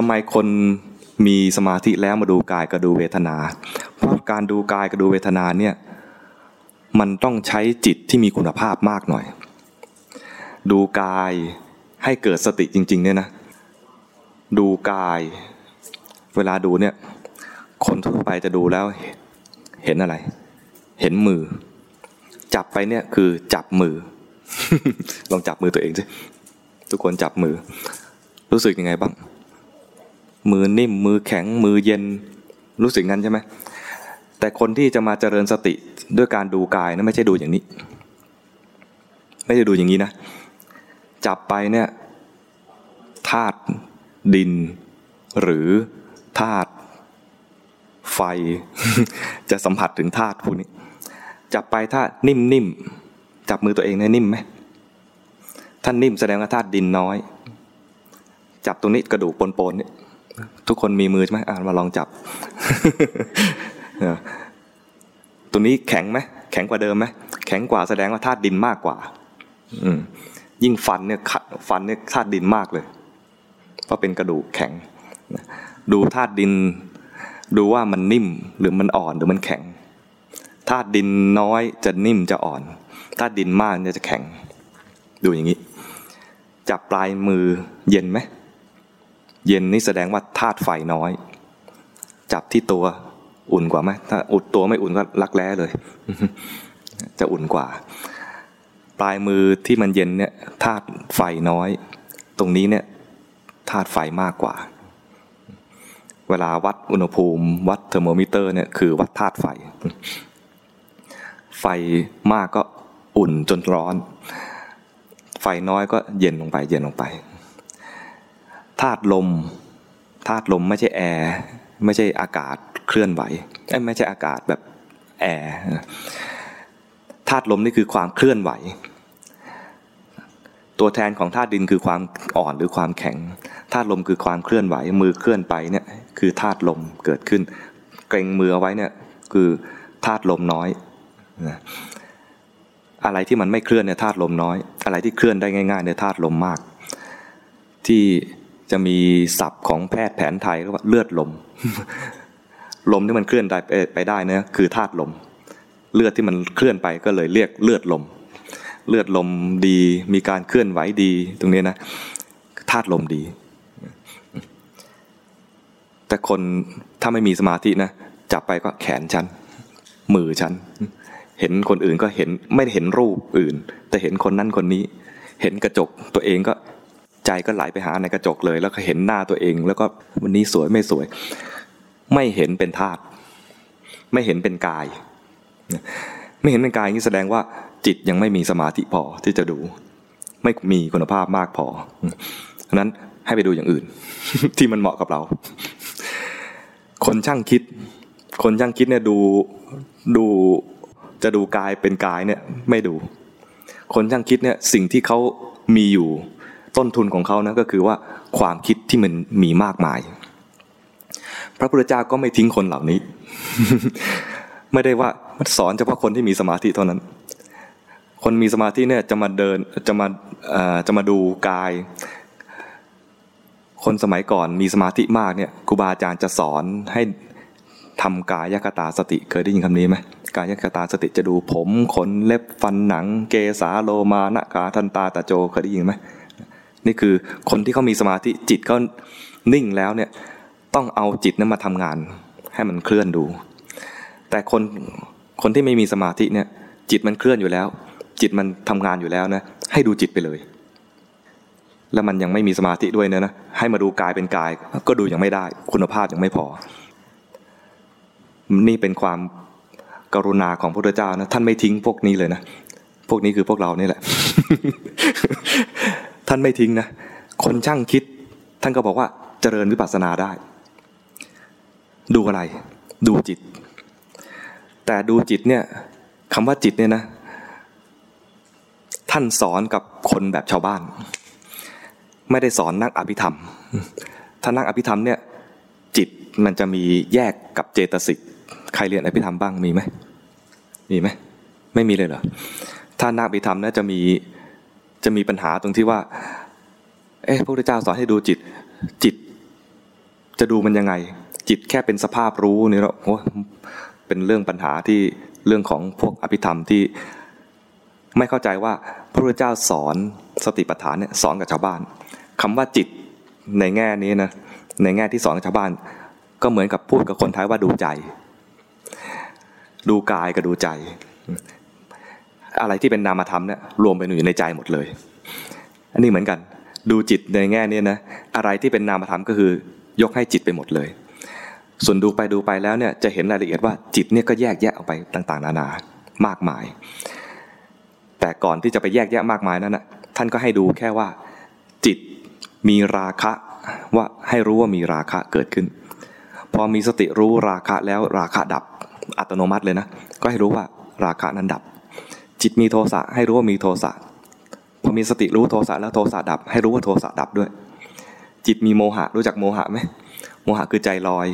ทำไมคนมีสมาธิแล้วมาดูกายกับดูเวทนา เพราะการดูกายกับดูเวทนาเนี่ยมันต้องใช้จิตที่มีคุณภาพมากหน่อย ดูกายให้เกิดสติจริง ๆ เนี่ยนะ ดูกาย เวลาดูเนี่ย คนทั่วไปจะดูแล้วเห็นอะไร เห็นมือ จับไปเนี่ยคือจับมือ ลองจับมือตัวเองสิทุกคนจับมือ รู้สึกยังไงบ้าง มือนิ่ม มือแข็ง มือเย็น รู้สึกงั้นใช่ไหมแต่คนที่จะมาเจริญสติด้วยการดูกายนะไม่ใช่ดูอย่างนี้ ไม่ใช่ดูอย่างนี้นะ จับไปเนี่ยธาตุดิน หรือธาตุไฟ จะสัมผัสถึงธาตุพวกนี้ จับไปธานิ่มๆจับมือตัวเองเนี่ยนิ่มไหมท่านนิ่มแสดงว่าธาตุดินน้อย จับตรงนี้กระดูกปนๆนี่ ทุกคนมีมือใช่ไหมอ่ามาลองจับตรงนี้แข็งไหมแข็งกว่าเดิมไหมแข็งกว่าแสดงว่าธาตุดินมากกว่า อืมยิ่งฟันเนี่ยฟันเนี่ยธาตุดินมากเลย เพราะเป็นกระดูกแข็ง ดูธาตุดิน ดูว่ามันนิ่มหรือมันอ่อนหรือมันแข็งธาตุดินน้อยจะนิ่มจะอ่อนธาตุดินมากเนี่ยจะแข็ง ดูอย่างนี้ จับปลายมือเย็นไหม เย็นนี่แสดงว่าธาตุไฟน้อย จับที่ตัวอุ่นกว่าไหมถ้าอุดตัวไม่อุ่นก็รักแร้เลย จะอุ่นกว่า ปลายมือที่มันเย็นเนี่ยธาตุไฟน้อย ตรงนี้เนี่ยธาตุไฟมากกว่า เวลาวัดอุณหภูมิ วัดเทอร์โมมิเตอร์เนี่ยคือวัดธาตุไฟ ไฟมากก็อุ่นจนร้อน ไฟน้อยก็เย็นลงไปเย็นลงไป ธาตุลมธาตุลมไม่ใช่แอร์ไม่ใช่อากาศเคลื่อนไหวไม่ใช่อากาศแบบแอร์ธาตุลมนี่คือความเคลื่อนไหว ตัวแทนของธาตุดินคือความอ่อนหรือความแข็งธาตุลมคือความเคลื่อนไหว มือเคลื่อนไปเนี่ยคือธาตุลมเกิดขึ้น เกรงมือเอาไว้เนี่ยคือธาตุลมน้อยอะไรที่มันไม่เคลื่อนเนี่ยธาตุลมน้อย อะไรที่เคลื่อนได้ง่ายๆเนี่ยธาตุลมมาก ที่ จะมีศัพท์ของแพทย์แผนไทยเรียกว่าเลือดลม ลมที่มันเคลื่อนได้ไปได้เนี่ยคือธาตุลม เลือดที่มันเคลื่อนไปก็เลยเรียกเลือดลม เลือดลมดีมีการเคลื่อนไหวดีตรงนี้นะธาตุลมดี แต่คนถ้าไม่มีสมาธินะจับไปก็แขนฉันมือฉันเห็นคนอื่นก็เห็นไม่เห็นรูปอื่น แต่เห็นคนนั้นคนนี้ เห็นกระจกตัวเองก็ ใจก็ไหลไปหาในกระจกเลย แล้วก็เห็นหน้าตัวเอง แล้วก็วันนี้สวยไม่สวย ไม่เห็นเป็นธาตุไม่เห็นเป็นกาย ไม่เห็นเป็นกายนี่แสดงว่า จิตยังไม่มีสมาธิพอที่จะดู ไม่มีคุณภาพมากพอฉะนั้นให้ไปดูอย่างอื่น ที่มันเหมาะกับเรา คนช่างคิด คนช่างคิดเนี่ยดูดูจะดูกายเป็นกายเนี่ยไม่ดู คนช่างคิดเนี่ยสิ่งที่เขามีอยู่ ต้นทุนของเขานะก็คือว่าความคิดที่มันมีมากมาย พระพุทธเจ้าก็ไม่ทิ้งคนเหล่านี้ ไม่ได้ว่าสอนเฉพาะคนที่มีสมาธิเท่านั้น คนมีสมาธิเนี่ยจะมาเดินจะมาจะมาดูกาย คนสมัยก่อนมีสมาธิมากเนี่ยครูบาอาจารย์จะสอนให้ทำกายคตาสติเคยได้ยินคำนี้ไหมกายคตาสติจะดูผมขนเล็บฟันหนัง เกสาโลมานะกาทันตาตะโจเคยได้ยินไหม นี่คือคนที่เขามีสมาธิจิตเขานิ่งแล้วเนี่ยต้องเอาจิตนั้นมาทำงาน ให้มันเคลื่อนดู แต่คนคนที่ไม่มีสมาธิเนี่ยจิตมันเคลื่อนอยู่แล้ว จิตมันทำงานอยู่แล้วนะให้ดูจิตไปเลย แล้วมันยังไม่มีสมาธิด้วยเนะนะให้มาดูกายเป็นกาย ก็ดูยังไม่ได้ คุณภาพยังไม่พอ นี่เป็นความกรุณาของพระพุทธเจ้านะท่านไม่ทิ้งพวกนี้เลยนะพวกนี้คือพวกเรานี่แหละ ท่านไม่ทิ้งนะ คนช่างคิด ท่านก็บอกว่าเจริญวิปัสสนาได้ ดูอะไร ดูจิต แต่ดูจิตเนี่ยคำว่าจิตเนี่ยนะ ท่านสอนกับคนแบบชาวบ้าน ไม่ได้สอนนักอภิธรรม ถ้านักอภิธรรมเนี่ย จิตมันจะมีแยกกับเจตสิกใครเรียนอภิธรรมบ้างมีไหมมีไหมไม่มีเลยเหรอถ้านักอภิธรรมเนี่ยจะมี จะมีปัญหาตรงที่ว่า เอ๊ะพระพุทธเจ้าสอนให้ดูจิต จิต จะดูมันยังไง จิตแค่เป็นสภาพรู้นี่เราโอ้เป็นเรื่องปัญหาที่เรื่องของพวกอภิธรรมที่ไม่เข้าใจว่าพระพุทธเจ้าสอนสติปัฏฐานเนี่ยสอนกับชาวบ้านคำว่าจิตในแง่นี้นะในแง่ที่สอนกับชาวบ้าน ก็เหมือนกับพูดกับคนไทยว่าดูใจ ดูกายกับดูใจ อะไรที่เป็นนามธรรมเนี่ยรวมไปอยู่ในใจหมดเลย อันนี้เหมือนกัน ดูจิตในแง่นี้นะอะไรที่เป็นนามธรรมก็คือยกให้จิตไปหมดเลย ส่วนดูไปดูไปแล้วเนี่ยจะเห็นรายละเอียดว่าจิตเนี่ยก็แยกแยะออกไปต่างๆ นานามากมาย แต่ก่อนที่จะไปแยกแยะมากมายนั้นนะท่านก็ให้ดูแค่ว่า จิตมีราคะว่าให้รู้ว่ามีราคะเกิดขึ้น พอมีสติรู้ราคะแล้วราคะดับอัตโนมัติเลยนะ ก็ให้รู้ว่าราคะนั้นดับ จิตมีโทสะให้รู้ว่ามีโทสะพอมีสติรู้โทสะแล้วโทสะดับ ให้รู้ว่าโทสะดับด้วย จิตมีโมหะรู้จักโมหะไหมโมหะคือใจลอย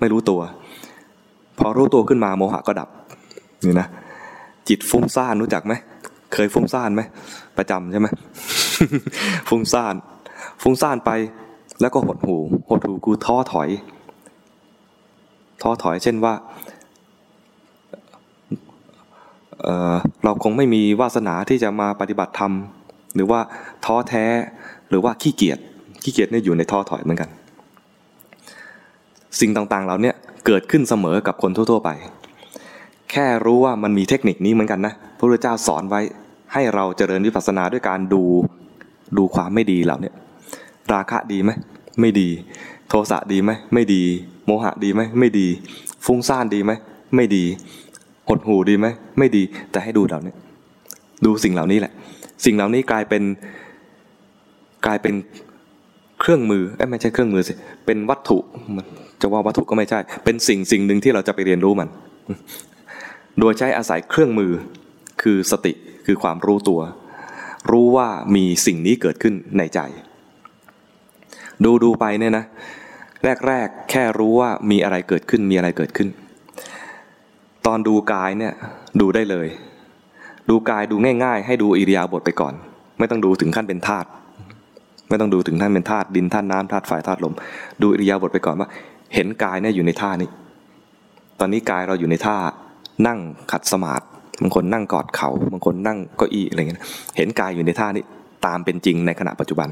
ไม่รู้ตัว พอรู้ตัวขึ้นมาโมหะก็ดับนี่นะจิตฟุ้งซ่านรู้จักไหมเคยฟุ้งซ่านไหมประจำใช่ไหมฟุ้งซ่านฟุ้งซ่านไปแล้วก็หดหูหดหูกูท้อถอย ท้อถอยเช่นว่า เเราคงไม่มีวาสนาที่จะมาปฏิบัติธรรม หรือว่าท้อแท้หรือว่าขี้เกียจขี้เกียจเนี่ยอยู่ในท้อถอยเหมือนกัน สิ่งต่างๆเราเนี่ยเกิดขึ้นเสมอกับคนทั่ว ๆ ไป แค่รู้ว่ามันมีเทคนิคนี้เหมือนกันนะพระพุทธเจ้าสอนไว้ให้เราเจริญวิปัสสนาด้วยการดูดูความไม่ดีเหล่านี้ราคะดีไหมไม่ดี โทสะดีไหมไม่ดี โมหะดีไหมไม่ดี ฟุ้งซ่านดีไหมไม่ดี หดหูดีไหมไม่ดีแต่ให้ดูเหล่านี้ดูสิ่งเหล่านี้แหละ สิ่งเหล่านี้กลายเป็นกลายเป็นเครื่องมือเอ้ไม่ใช่เครื่องมือสิเป็นวัตถุจะว่าวัตถุก็ไม่ใช่ เป็นสิ่งสิ่งหนึ่งที่เราจะไปเรียนรู้มัน โดยใช้อาศัยเครื่องมือคือสติคือความรู้ตัว รู้ว่ามีสิ่งนี้เกิดขึ้นในใจ ดูดูไปเนี่ยนะ แรกๆแค่รู้ว่ามีอะไรเกิดขึ้นมีอะไรเกิดขึ้น ตอนดูกายเนี่ยดูได้เลย ดูกายดูง่าย ๆ ให้ดูอิริยาบถไปก่อน ไม่ต้องดูถึงขั้นเป็นธาตุไม่ต้องดูถึงท่านเป็นธาตุดินธาตุน้ำธาตุไฟธาตุลม ดูอิริยาบถไปก่อนว่า เห็นกายเนี่ยอยู่ในท่านี้ ตอนนี้กายเราอยู่ในท่านั่งขัดสมาธิบางคนนั่งกอดเขา่าบางคนนั่งเก้าอี้อะไรเงี้ยเห็นกายอยู่ในท่านี้ตามเป็นจริงในขณะปัจจุบัน